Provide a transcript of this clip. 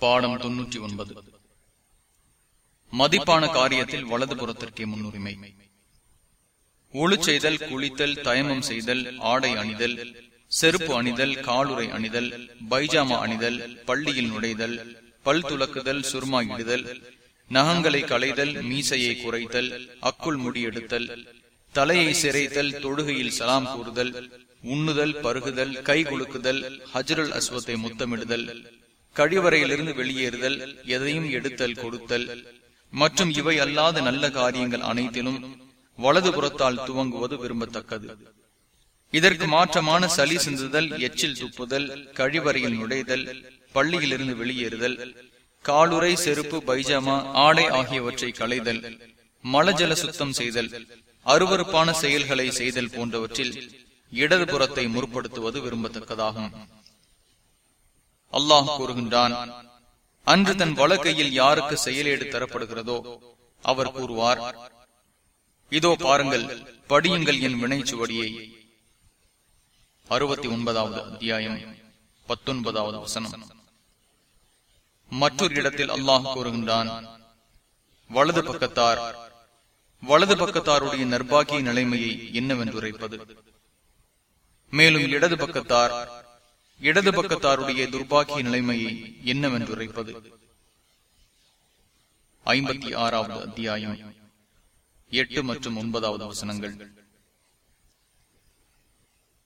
பாடம் தொன்னூற்றி ஒன்பது. மதிப்பான காரியத்தில் வலதுபுறத்திற்கே முன்னுரிமை. ஒழு செய்தல் குளித்தல் தயமம் செய்தல் ஆடை அணிதல் செருப்பு அணிதல் காலுரை அணிதல் பைஜாமா அணிதல் பள்ளியில் நுழைதல் பல் துலக்குதல் சுருமா இடுதல் நகங்களை களைதல் மீசையை குறைத்தல் அக்குள் முடியெடுத்தல் தலையை சிறைத்தல் தொழுகையில் சலாம் கூறுதல் உண்ணுதல் பருகுதல் கை குலுக்குதல் ஹஜ்ரல் அஸ்வத்தை முத்தமிடுதல் கழிவறையிலிருந்து வெளியேறுதல் எதையும் எடுத்தல் கொடுத்தல் மற்றும் இவை அல்லாத நல்ல காரியங்கள் அனைத்திலும் வலது புறத்தால் துவங்குவது விரும்பத்தக்கது. இதற்கு மாற்றமான சளி சிந்துதல் எச்சில் துப்புதல் கழிவறையில் நுழைதல் பள்ளியிலிருந்து வெளியேறுதல் காலுரை செருப்பு பைஜாமா ஆடை ஆகியவற்றை களைதல் மலஜல சுத்தம் செய்தல் அருவறுப்பான செயல்களை செய்தல் போன்றவற்றில் இடது புறத்தை முற்படுத்துவது விரும்பத்தக்கதாகும். அல்லாஹ் கூறுகின்றான் அன்று தன் வழக்கையில் யாருக்கு செயலேடு தரப்படுகிறதோ அவர் கூறுவார் இதோ பாருங்கள் படியுங்கள் என் வினைச்சுவடியை. அறுபத்தி ஒன்பதாவது அத்தியாயம் பத்தொன்பதாவது வசனம். மற்றொரு இடத்தில் அல்லாஹ் கூறுகின்றான் வலது பக்கத்தார் வலது பக்கத்தாருடைய நர்பாகிய நிலைமையை என்னவென்று உரைப்பது? மேலும் இடது பக்கத்தார் இடது பக்கத்தாருடைய துர்பாக்கிய நிலைமையை என்னவென்று உரைப்பது? ஐம்பத்தி ஆறாவது அத்தியாயம். எட்டு மற்றும் ஒன்பதாவது வசனங்கள்.